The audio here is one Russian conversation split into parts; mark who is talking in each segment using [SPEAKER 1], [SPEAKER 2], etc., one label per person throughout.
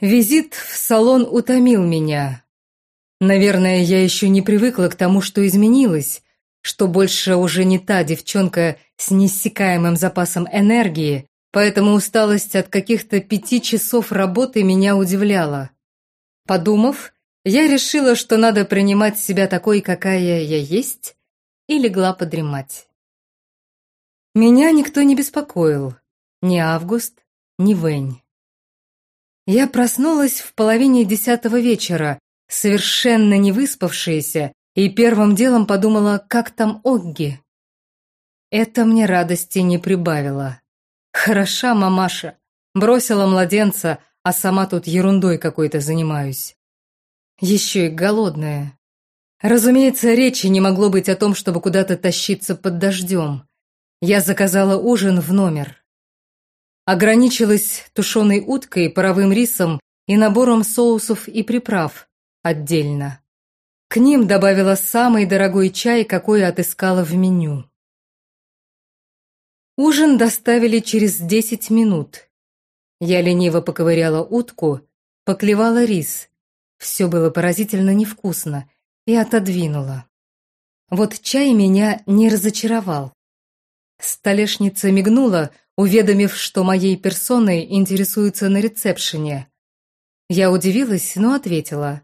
[SPEAKER 1] Визит в салон утомил меня. Наверное, я еще не привыкла к тому, что изменилось, что больше уже не та девчонка с неиссякаемым запасом энергии, поэтому усталость от каких-то пяти часов работы меня удивляла. Подумав, я решила, что надо принимать себя такой, какая я есть, и легла подремать. Меня никто не беспокоил, ни Август, ни Вэнь. Я проснулась в половине десятого вечера, совершенно не выспавшаяся, и первым делом подумала, как там Огги. Это мне радости не прибавило. Хороша мамаша, бросила младенца, а сама тут ерундой какой-то занимаюсь. Еще и голодная. Разумеется, речи не могло быть о том, чтобы куда-то тащиться под дождем. Я заказала ужин в номер. Ограничилась тушеной уткой, паровым рисом и набором соусов и приправ отдельно. К ним добавила самый дорогой чай, какой отыскала в меню. Ужин доставили через десять минут. Я лениво поковыряла утку, поклевала рис. Все было поразительно невкусно и отодвинула. Вот чай меня не разочаровал. Столешница мигнула, уведомив, что моей персоной интересуются на ресепшене. Я удивилась, но ответила.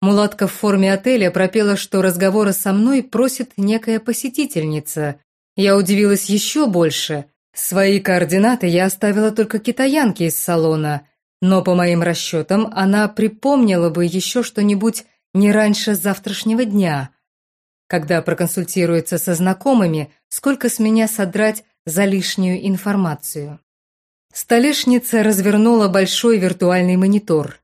[SPEAKER 1] Мулатка в форме отеля пропела, что разговора со мной просит некая посетительница. Я удивилась еще больше. Свои координаты я оставила только китаянке из салона, но по моим расчетам она припомнила бы еще что-нибудь не раньше завтрашнего дня. Когда проконсультируется со знакомыми, сколько с меня содрать за лишнюю информацию. Столешница развернула большой виртуальный монитор.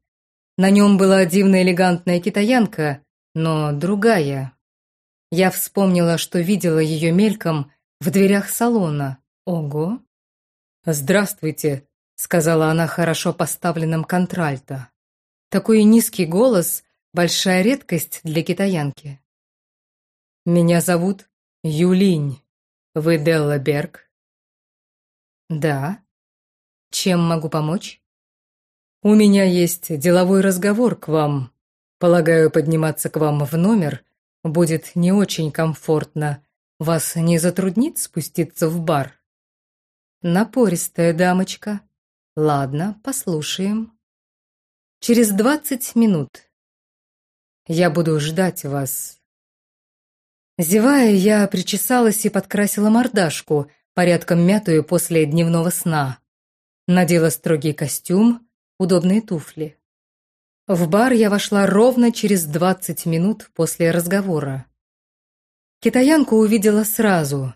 [SPEAKER 1] На нем была дивно элегантная китаянка, но другая. Я вспомнила, что видела ее мельком в дверях салона. Ого! «Здравствуйте», — сказала она хорошо поставленным контральто. Такой низкий голос — большая редкость для китаянки. «Меня зовут Юлинь. Вы Делла Берг?» «Да. Чем могу помочь?» «У меня есть деловой разговор к вам. Полагаю, подниматься к вам в номер будет не очень комфортно. Вас не затруднит спуститься в бар?» «Напористая дамочка. Ладно, послушаем. Через двадцать минут. Я буду ждать вас». Зевая, я причесалась и подкрасила мордашку, порядком мятую после дневного сна. Надела строгий костюм, удобные туфли. В бар я вошла ровно через двадцать минут после разговора. Китаянку увидела сразу.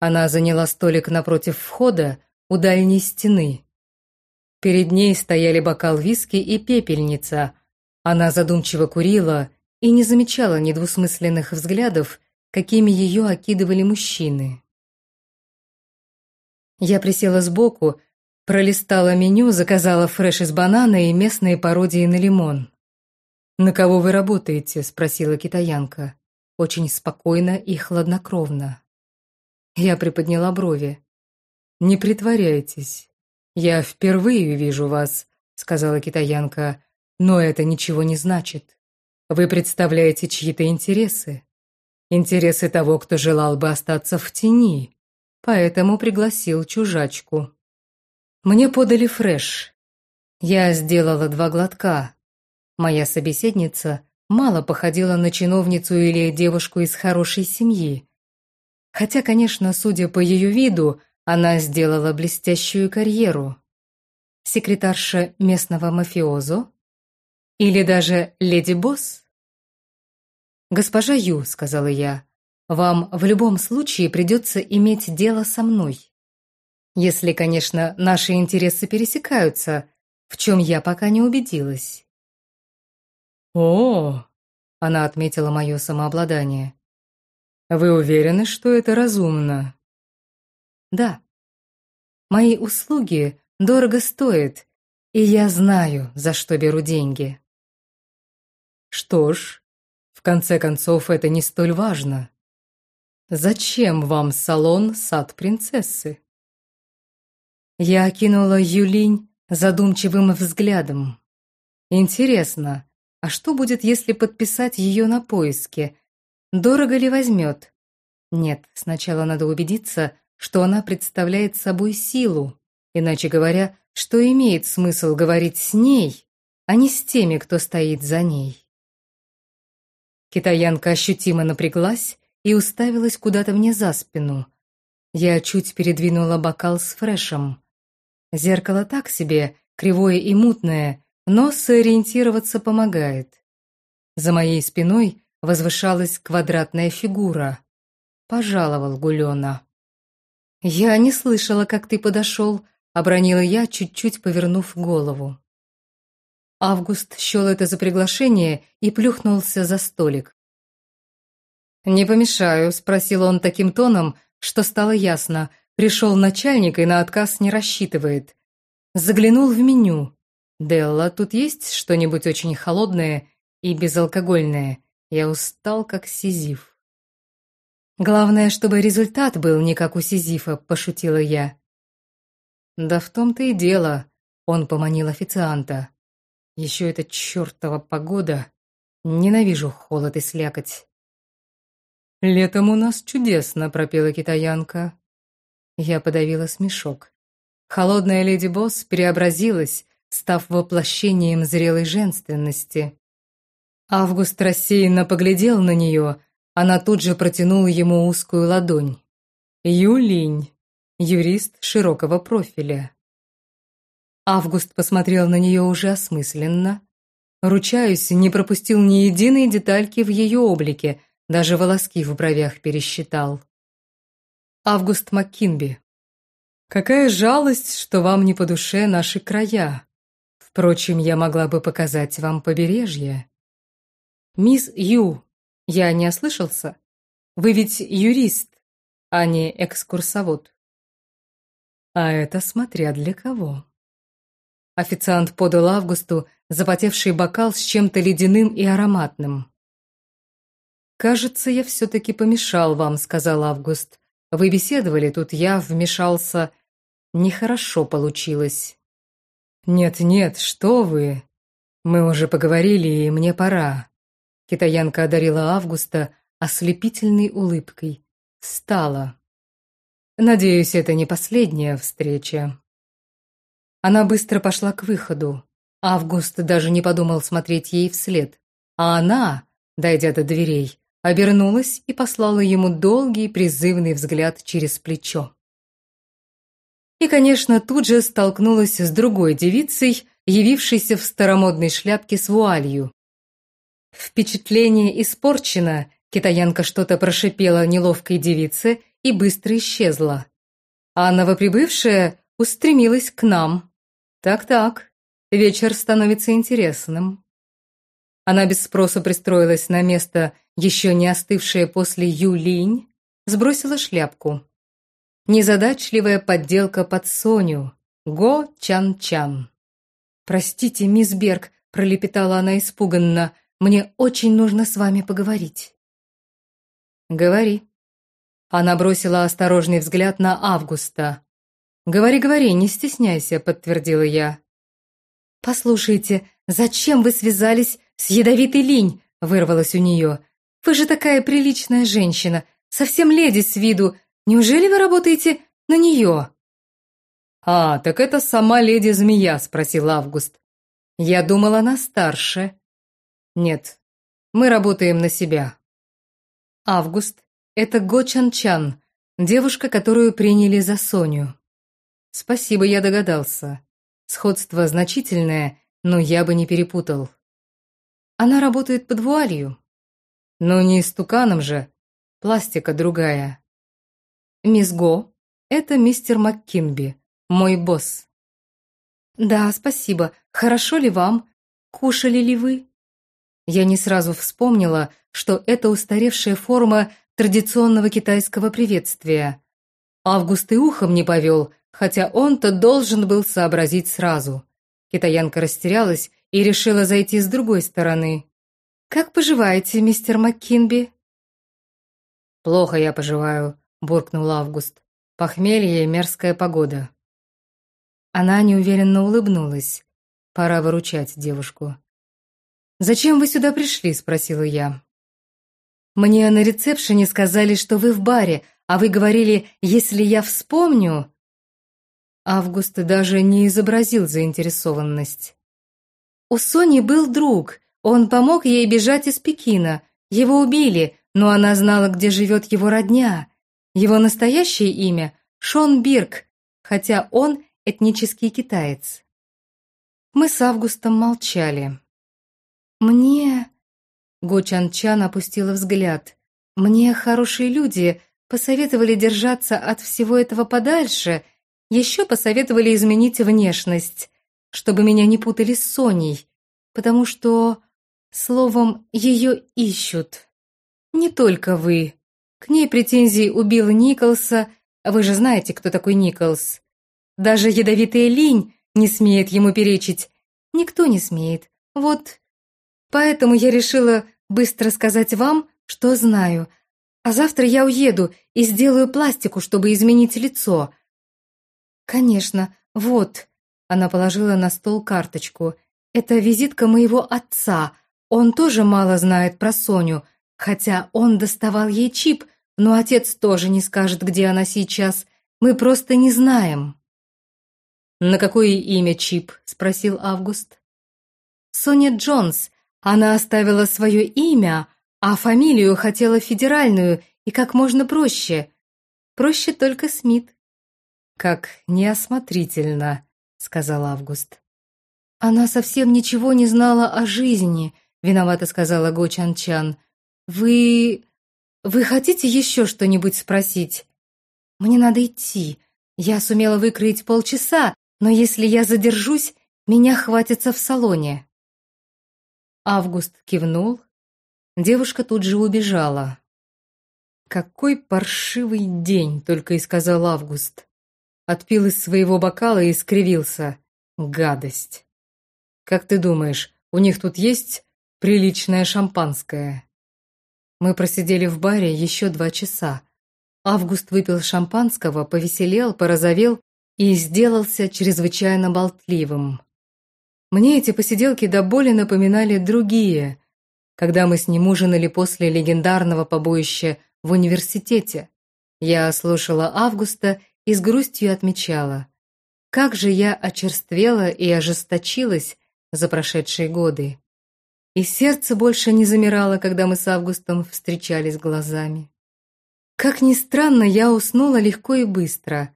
[SPEAKER 1] Она заняла столик напротив входа у дальней стены. Перед ней стояли бокал виски и пепельница. Она задумчиво курила и не замечала недвусмысленных взглядов, какими ее окидывали мужчины. Я присела сбоку, пролистала меню, заказала фреш из банана и местные пародии на лимон. «На кого вы работаете?» – спросила китаянка. Очень спокойно и хладнокровно. Я приподняла брови. «Не притворяйтесь. Я впервые вижу вас», – сказала китаянка, – «но это ничего не значит. Вы представляете чьи-то интересы. Интересы того, кто желал бы остаться в тени, поэтому пригласил чужачку. Мне подали фреш. Я сделала два глотка. Моя собеседница мало походила на чиновницу или девушку из хорошей семьи. Хотя, конечно, судя по ее виду, она сделала блестящую карьеру. Секретарша местного мафиозо? Или даже леди-босс? «Госпожа Ю», — сказала я, вам в любом случае придется иметь дело со мной. Если, конечно, наши интересы пересекаются, в чем я пока не убедилась. О, она отметила мое самообладание. Вы уверены, что это разумно? Да. Мои услуги дорого стоят, и я знаю, за что беру деньги. Что ж, в конце концов, это не столь важно. «Зачем вам салон «Сад принцессы»?» Я окинула Юлинь задумчивым взглядом. Интересно, а что будет, если подписать ее на поиске? Дорого ли возьмет? Нет, сначала надо убедиться, что она представляет собой силу. Иначе говоря, что имеет смысл говорить с ней, а не с теми, кто стоит за ней. Китаянка ощутимо напряглась и уставилась куда-то мне за спину. Я чуть передвинула бокал с фрешем. Зеркало так себе, кривое и мутное, но сориентироваться помогает. За моей спиной возвышалась квадратная фигура. Пожаловал Гулёна. «Я не слышала, как ты подошел», — обронила я, чуть-чуть повернув голову. Август счел это за приглашение и плюхнулся за столик. «Не помешаю», — спросил он таким тоном, что стало ясно. Пришел начальник и на отказ не рассчитывает. Заглянул в меню. «Делла, тут есть что-нибудь очень холодное и безалкогольное? Я устал, как сизиф». «Главное, чтобы результат был не как у сизифа», — пошутила я. «Да в том-то и дело», — он поманил официанта. Еще эта чертова погода. Ненавижу холод и слякоть. «Летом у нас чудесно», — пропела китаянка. Я подавила смешок. Холодная леди Босс преобразилась, став воплощением зрелой женственности. Август рассеянно поглядел на нее, она тут же протянула ему узкую ладонь. Юлинь, юрист широкого профиля. Август посмотрел на нее уже осмысленно. Ручаюсь, не пропустил ни единой детальки в ее облике, даже волоски в бровях пересчитал. Август Маккинби. Какая жалость, что вам не по душе наши края. Впрочем, я могла бы показать вам побережье. Мисс Ю, я не ослышался? Вы ведь юрист, а не экскурсовод. А это смотря для кого. Официант подал Августу запотевший бокал с чем-то ледяным и ароматным. «Кажется, я все-таки помешал вам», — сказал Август. «Вы беседовали, тут я вмешался. Нехорошо получилось». «Нет-нет, что вы. Мы уже поговорили, и мне пора». Китаянка одарила Августа ослепительной улыбкой. Встала. «Надеюсь, это не последняя встреча». Она быстро пошла к выходу. Август даже не подумал смотреть ей вслед. А она, дойдя до дверей, обернулась и послала ему долгий призывный взгляд через плечо. И, конечно, тут же столкнулась с другой девицей, явившейся в старомодной шляпке с вуалью. Впечатление испорчено, китаянка что-то прошипела неловкой девице и быстро исчезла. А новоприбывшая устремилась к нам. Так-так, вечер становится интересным. Она без спроса пристроилась на место, еще не остывшее после Юлинь, сбросила шляпку. Незадачливая подделка под Соню. Го Чан-Чан. «Простите, мисс Берг», — пролепетала она испуганно, «мне очень нужно с вами поговорить». «Говори». Она бросила осторожный взгляд на Августа. «Говори, говори, не стесняйся», — подтвердила я. «Послушайте, зачем вы связались с ядовитой линь?» — вырвалось у нее. «Вы же такая приличная женщина, совсем леди с виду. Неужели вы работаете на нее?» «А, так это сама леди-змея», — спросил Август. «Я думала, она старше». «Нет, мы работаем на себя». Август — это Го Чан-Чан, девушка, которую приняли за Соню. Спасибо, я догадался. Сходство значительное, но я бы не перепутал. Она работает под вуалью. Но не истуканом же. Пластика другая. Мисс Го, это мистер МакКинби, мой босс. Да, спасибо. Хорошо ли вам? Кушали ли вы? Я не сразу вспомнила, что это устаревшая форма традиционного китайского приветствия. Август и ухом не повел, хотя он-то должен был сообразить сразу. Китаянка растерялась и решила зайти с другой стороны. «Как поживаете, мистер МакКинби?» «Плохо я поживаю», — буркнул Август. «Похмелье и мерзкая погода». Она неуверенно улыбнулась. Пора выручать девушку. «Зачем вы сюда пришли?» – спросила я. «Мне на ресепшене сказали, что вы в баре, а вы говорили, если я вспомню...» Август даже не изобразил заинтересованность. «У Сони был друг. Он помог ей бежать из Пекина. Его убили, но она знала, где живет его родня. Его настоящее имя – Шон Бирк, хотя он этнический китаец». Мы с Августом молчали. «Мне...» Го Чан Чан опустила взгляд. «Мне хорошие люди посоветовали держаться от всего этого подальше, еще посоветовали изменить внешность, чтобы меня не путали с Соней, потому что, словом, ее ищут. Не только вы. К ней претензии убил Николса, а вы же знаете, кто такой Николс. Даже ядовитая линь не смеет ему перечить. Никто не смеет. Вот. Поэтому я решила быстро сказать вам, что знаю. А завтра я уеду и сделаю пластику, чтобы изменить лицо. Конечно, вот. Она положила на стол карточку. Это визитка моего отца. Он тоже мало знает про Соню, хотя он доставал ей чип, но отец тоже не скажет, где она сейчас. Мы просто не знаем. «На какое имя чип?» – спросил Август. «Соня Джонс. Она оставила свое имя, а фамилию хотела федеральную и как можно проще. Проще только Смит». «Как неосмотрительно», – сказал Август. «Она совсем ничего не знала о жизни», – виновато сказала Го Чан Чан. «Вы... вы хотите еще что-нибудь спросить?» «Мне надо идти. Я сумела выкроить полчаса, но если я задержусь, меня хватится в салоне». Август кивнул. Девушка тут же убежала. «Какой паршивый день!» — только и сказал Август. Отпил из своего бокала и скривился. «Гадость!» «Как ты думаешь, у них тут есть приличное шампанское?» Мы просидели в баре еще два часа. Август выпил шампанского, повеселел, порозовел и сделался чрезвычайно болтливым. Мне эти посиделки до боли напоминали другие, когда мы с ним ужинали после легендарного побоища в университете. Я слушала Августа и с грустью отмечала, как же я очерствела и ожесточилась за прошедшие годы. И сердце больше не замирало, когда мы с Августом встречались глазами. Как ни странно, я уснула легко и быстро,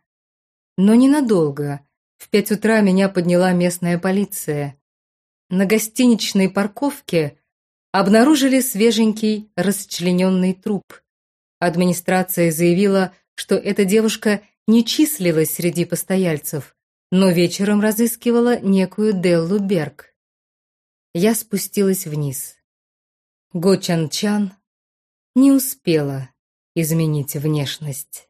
[SPEAKER 1] но ненадолго. В пять утра меня подняла местная полиция. На гостиничной парковке обнаружили свеженький расчлененный труп. Администрация заявила, что эта девушка не числилась среди постояльцев, но вечером разыскивала некую Деллу Берг. Я спустилась вниз. Го Чан Чан не успела изменить внешность.